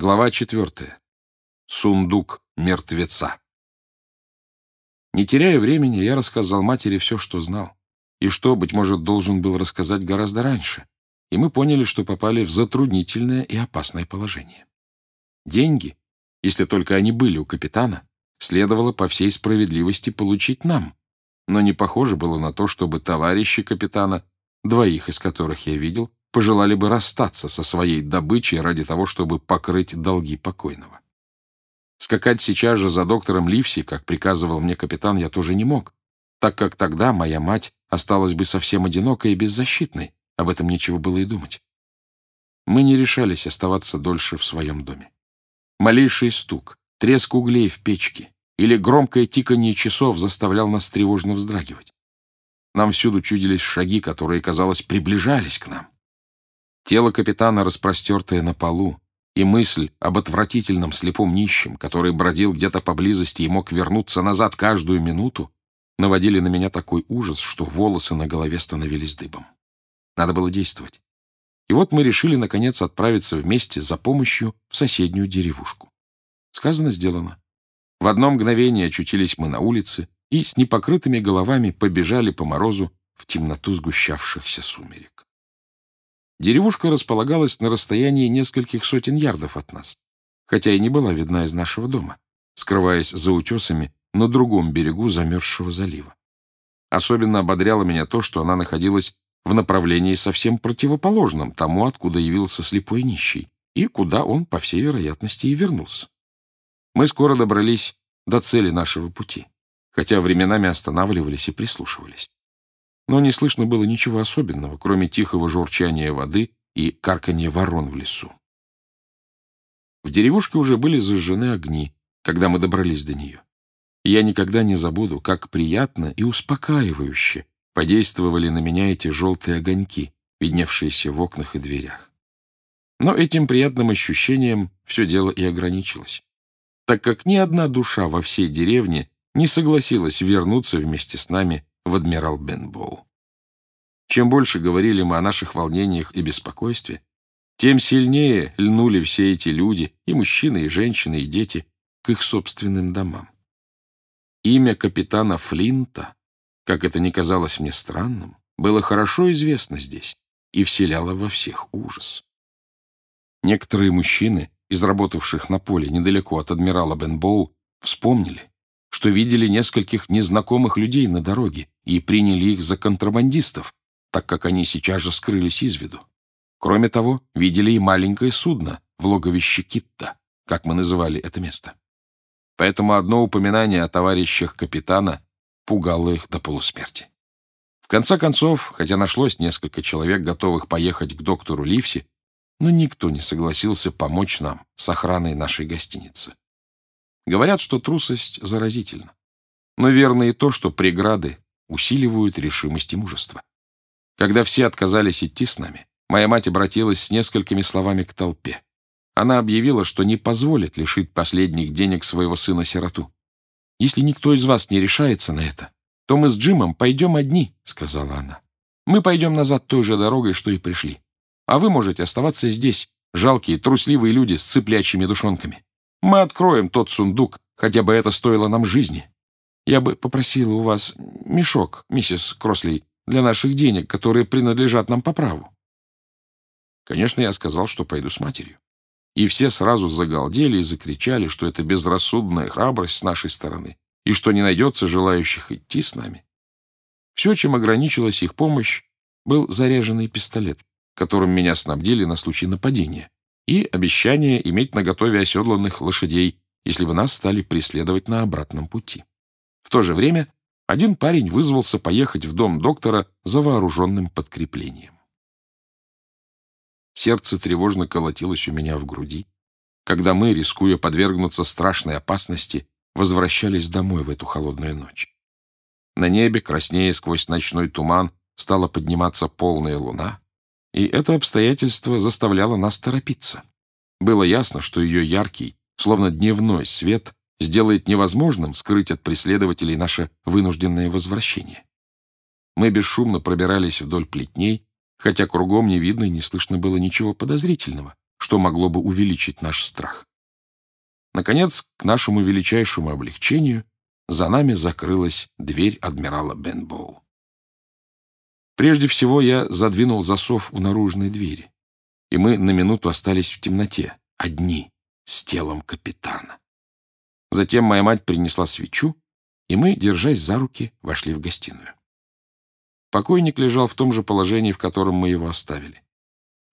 Глава четвертая. Сундук мертвеца. Не теряя времени, я рассказал матери все, что знал, и что, быть может, должен был рассказать гораздо раньше, и мы поняли, что попали в затруднительное и опасное положение. Деньги, если только они были у капитана, следовало по всей справедливости получить нам, но не похоже было на то, чтобы товарищи капитана, двоих из которых я видел, пожелали бы расстаться со своей добычей ради того, чтобы покрыть долги покойного. Скакать сейчас же за доктором Ливси, как приказывал мне капитан, я тоже не мог, так как тогда моя мать осталась бы совсем одинокой и беззащитной, об этом нечего было и думать. Мы не решались оставаться дольше в своем доме. Малейший стук, треск углей в печке или громкое тиканье часов заставлял нас тревожно вздрагивать. Нам всюду чудились шаги, которые, казалось, приближались к нам. Тело капитана, распростертое на полу, и мысль об отвратительном слепом нищем, который бродил где-то поблизости и мог вернуться назад каждую минуту, наводили на меня такой ужас, что волосы на голове становились дыбом. Надо было действовать. И вот мы решили, наконец, отправиться вместе за помощью в соседнюю деревушку. Сказано, сделано. В одно мгновение очутились мы на улице и с непокрытыми головами побежали по морозу в темноту сгущавшихся сумерек. Деревушка располагалась на расстоянии нескольких сотен ярдов от нас, хотя и не была видна из нашего дома, скрываясь за утесами на другом берегу замерзшего залива. Особенно ободряло меня то, что она находилась в направлении совсем противоположном тому, откуда явился слепой нищий, и куда он, по всей вероятности, и вернулся. Мы скоро добрались до цели нашего пути, хотя временами останавливались и прислушивались но не слышно было ничего особенного, кроме тихого журчания воды и карканья ворон в лесу. В деревушке уже были зажжены огни, когда мы добрались до нее. Я никогда не забуду, как приятно и успокаивающе подействовали на меня эти желтые огоньки, видневшиеся в окнах и дверях. Но этим приятным ощущением все дело и ограничилось, так как ни одна душа во всей деревне не согласилась вернуться вместе с нами в адмирал Бенбоу. Чем больше говорили мы о наших волнениях и беспокойстве, тем сильнее льнули все эти люди, и мужчины, и женщины, и дети, к их собственным домам. Имя капитана Флинта, как это ни казалось мне странным, было хорошо известно здесь и вселяло во всех ужас. Некоторые мужчины, из работавших на поле недалеко от адмирала Бенбоу, вспомнили, что видели нескольких незнакомых людей на дороге и приняли их за контрабандистов, так как они сейчас же скрылись из виду. Кроме того, видели и маленькое судно в логовище Китта, как мы называли это место. Поэтому одно упоминание о товарищах капитана пугало их до полусмерти. В конце концов, хотя нашлось несколько человек, готовых поехать к доктору Ливси, но никто не согласился помочь нам с охраной нашей гостиницы. Говорят, что трусость заразительна. Но верно и то, что преграды усиливают решимость и мужество. Когда все отказались идти с нами, моя мать обратилась с несколькими словами к толпе. Она объявила, что не позволит лишить последних денег своего сына-сироту. «Если никто из вас не решается на это, то мы с Джимом пойдем одни», — сказала она. «Мы пойдем назад той же дорогой, что и пришли. А вы можете оставаться здесь, жалкие, трусливые люди с цыплячьими душонками. Мы откроем тот сундук, хотя бы это стоило нам жизни. Я бы попросила у вас мешок, миссис Кросли, для наших денег, которые принадлежат нам по праву. Конечно, я сказал, что пойду с матерью. И все сразу загалдели и закричали, что это безрассудная храбрость с нашей стороны, и что не найдется желающих идти с нами. Все, чем ограничилась их помощь, был заряженный пистолет, которым меня снабдили на случай нападения, и обещание иметь наготове оседланных лошадей, если бы нас стали преследовать на обратном пути. В то же время один парень вызвался поехать в дом доктора за вооруженным подкреплением. Сердце тревожно колотилось у меня в груди, когда мы, рискуя подвергнуться страшной опасности, возвращались домой в эту холодную ночь. На небе, краснее сквозь ночной туман, стала подниматься полная луна, и это обстоятельство заставляло нас торопиться. Было ясно, что ее яркий, словно дневной свет, сделает невозможным скрыть от преследователей наше вынужденное возвращение. Мы бесшумно пробирались вдоль плетней, хотя кругом не видно и не слышно было ничего подозрительного, что могло бы увеличить наш страх. Наконец, к нашему величайшему облегчению, за нами закрылась дверь адмирала Бенбоу. Прежде всего я задвинул засов у наружной двери, и мы на минуту остались в темноте, одни, с телом капитана. Затем моя мать принесла свечу, и мы, держась за руки, вошли в гостиную. Покойник лежал в том же положении, в котором мы его оставили.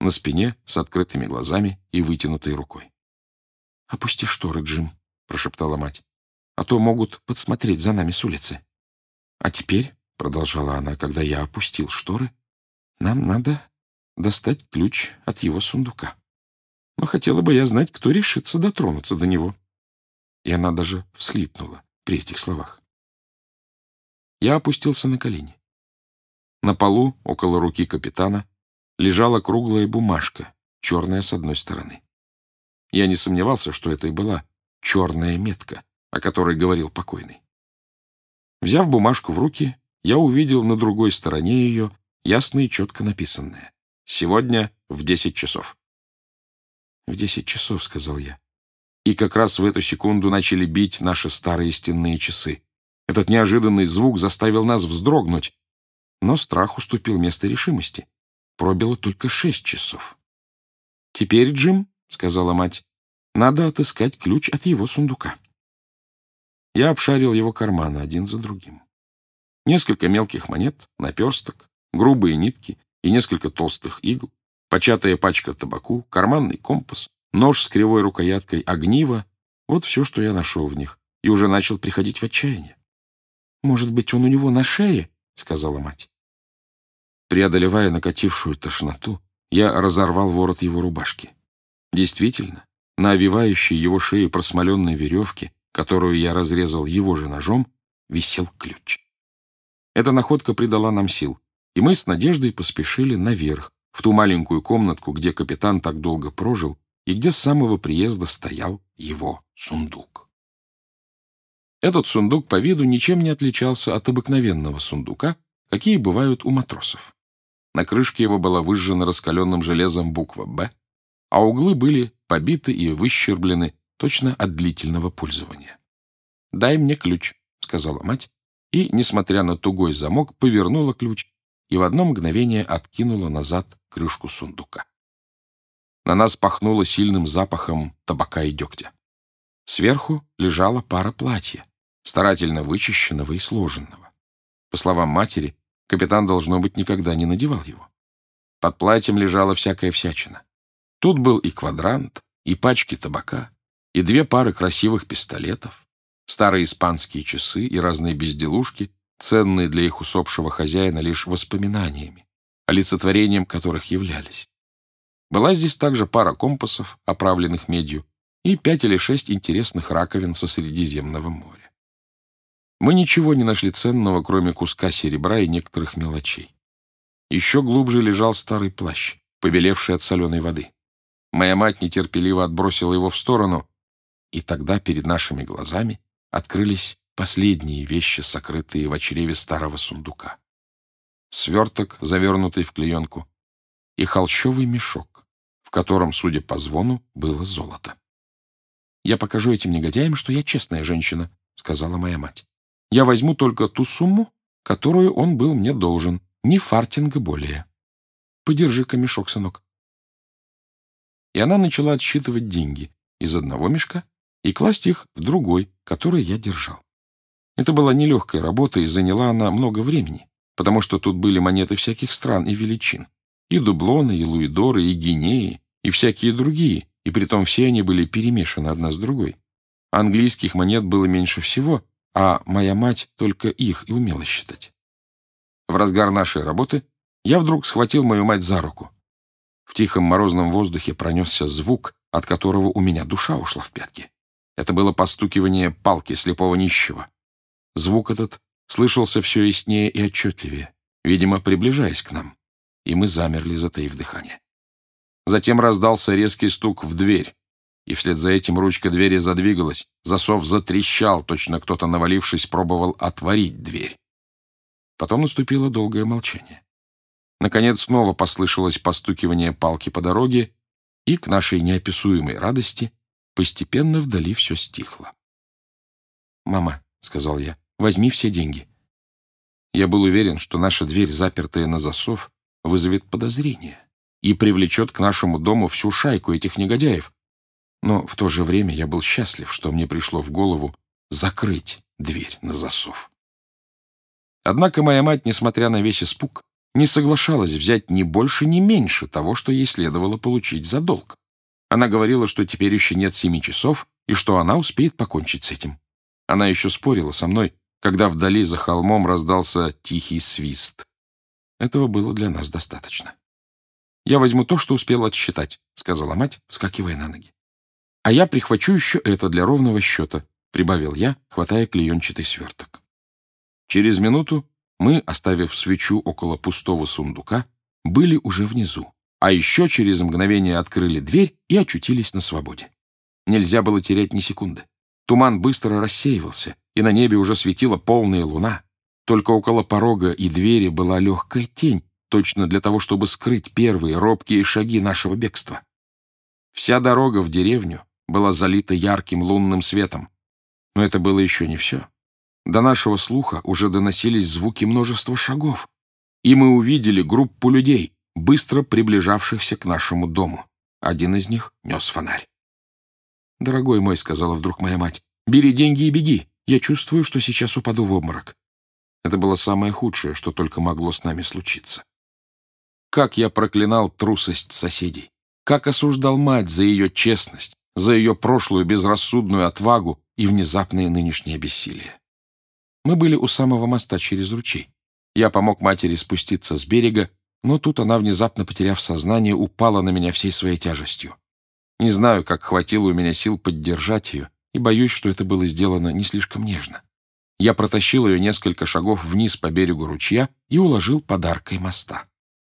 На спине, с открытыми глазами и вытянутой рукой. — Опусти шторы, Джим, — прошептала мать, — а то могут подсмотреть за нами с улицы. — А теперь, — продолжала она, когда я опустил шторы, — нам надо достать ключ от его сундука. Но хотела бы я знать, кто решится дотронуться до него. И она даже всхлипнула при этих словах. Я опустился на колени. На полу, около руки капитана, лежала круглая бумажка, черная с одной стороны. Я не сомневался, что это и была черная метка, о которой говорил покойный. Взяв бумажку в руки, я увидел на другой стороне ее ясно и четко написанное. «Сегодня в десять часов». «В десять часов», — сказал я. И как раз в эту секунду начали бить наши старые стенные часы. Этот неожиданный звук заставил нас вздрогнуть, но страх уступил место решимости. Пробило только шесть часов. «Теперь, Джим», — сказала мать, — «надо отыскать ключ от его сундука». Я обшарил его карманы один за другим. Несколько мелких монет, наперсток, грубые нитки и несколько толстых игл, початая пачка табаку, карманный компас, нож с кривой рукояткой, огниво — вот все, что я нашел в них, и уже начал приходить в отчаяние. «Может быть, он у него на шее?» — сказала мать. Преодолевая накатившую тошноту, я разорвал ворот его рубашки. Действительно, на овивающей его шею просмоленной веревке, которую я разрезал его же ножом, висел ключ. Эта находка придала нам сил, и мы с надеждой поспешили наверх, в ту маленькую комнатку, где капитан так долго прожил и где с самого приезда стоял его сундук. Этот сундук по виду ничем не отличался от обыкновенного сундука, какие бывают у матросов. На крышке его была выжжена раскаленным железом буква «Б», а углы были побиты и выщерблены точно от длительного пользования. «Дай мне ключ», — сказала мать, и, несмотря на тугой замок, повернула ключ и в одно мгновение откинула назад крышку сундука. На нас пахнуло сильным запахом табака и дегтя. Сверху лежала пара платья, старательно вычищенного и сложенного. По словам матери, капитан, должно быть, никогда не надевал его. Под платьем лежала всякая всячина. Тут был и квадрант, и пачки табака, и две пары красивых пистолетов, старые испанские часы и разные безделушки, ценные для их усопшего хозяина лишь воспоминаниями, олицетворением которых являлись. Была здесь также пара компасов, оправленных медью, и пять или шесть интересных раковин со Средиземного моря. Мы ничего не нашли ценного, кроме куска серебра и некоторых мелочей. Еще глубже лежал старый плащ, побелевший от соленой воды. Моя мать нетерпеливо отбросила его в сторону, и тогда перед нашими глазами открылись последние вещи, сокрытые в чреве старого сундука. Сверток, завернутый в клеенку, и холщовый мешок, в котором, судя по звону, было золото. «Я покажу этим негодяям, что я честная женщина», — сказала моя мать. «Я возьму только ту сумму, которую он был мне должен, ни фартинга более. Подержи-ка мешок, сынок». И она начала отсчитывать деньги из одного мешка и класть их в другой, который я держал. Это была нелегкая работа, и заняла она много времени, потому что тут были монеты всяких стран и величин. И дублоны, и луидоры, и гинеи, и всякие другие, и притом все они были перемешаны одна с другой. Английских монет было меньше всего, а моя мать только их и умела считать. В разгар нашей работы я вдруг схватил мою мать за руку. В тихом морозном воздухе пронесся звук, от которого у меня душа ушла в пятки. Это было постукивание палки слепого нищего. Звук этот слышался все яснее и отчетливее, видимо, приближаясь к нам, и мы замерли, затаив дыхание. Затем раздался резкий стук в дверь, и вслед за этим ручка двери задвигалась, засов затрещал, точно кто-то, навалившись, пробовал отворить дверь. Потом наступило долгое молчание. Наконец снова послышалось постукивание палки по дороге, и, к нашей неописуемой радости, постепенно вдали все стихло. «Мама», — сказал я, — «возьми все деньги». Я был уверен, что наша дверь, запертая на засов, вызовет подозрение и привлечет к нашему дому всю шайку этих негодяев. Но в то же время я был счастлив, что мне пришло в голову закрыть дверь на засов. Однако моя мать, несмотря на весь испуг, не соглашалась взять ни больше, ни меньше того, что ей следовало получить за долг. Она говорила, что теперь еще нет семи часов, и что она успеет покончить с этим. Она еще спорила со мной, когда вдали за холмом раздался тихий свист. Этого было для нас достаточно. «Я возьму то, что успел отсчитать», — сказала мать, вскакивая на ноги. «А я прихвачу еще это для ровного счета», — прибавил я, хватая клеенчатый сверток. Через минуту мы, оставив свечу около пустого сундука, были уже внизу, а еще через мгновение открыли дверь и очутились на свободе. Нельзя было терять ни секунды. Туман быстро рассеивался, и на небе уже светила полная луна. Только около порога и двери была легкая тень, точно для того, чтобы скрыть первые робкие шаги нашего бегства. Вся дорога в деревню была залита ярким лунным светом. Но это было еще не все. До нашего слуха уже доносились звуки множества шагов, и мы увидели группу людей, быстро приближавшихся к нашему дому. Один из них нес фонарь. «Дорогой мой», — сказала вдруг моя мать, — «бери деньги и беги. Я чувствую, что сейчас упаду в обморок». Это было самое худшее, что только могло с нами случиться. Как я проклинал трусость соседей. Как осуждал мать за ее честность, за ее прошлую безрассудную отвагу и внезапное нынешнее бессилие. Мы были у самого моста через ручей. Я помог матери спуститься с берега, но тут она, внезапно потеряв сознание, упала на меня всей своей тяжестью. Не знаю, как хватило у меня сил поддержать ее, и боюсь, что это было сделано не слишком нежно. Я протащил ее несколько шагов вниз по берегу ручья и уложил подаркой моста.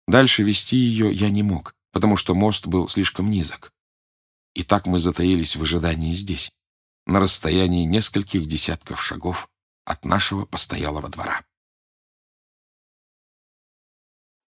Дальше вести ее я не мог, потому что мост был слишком низок. И так мы затаились в ожидании здесь, на расстоянии нескольких десятков шагов от нашего постоялого двора.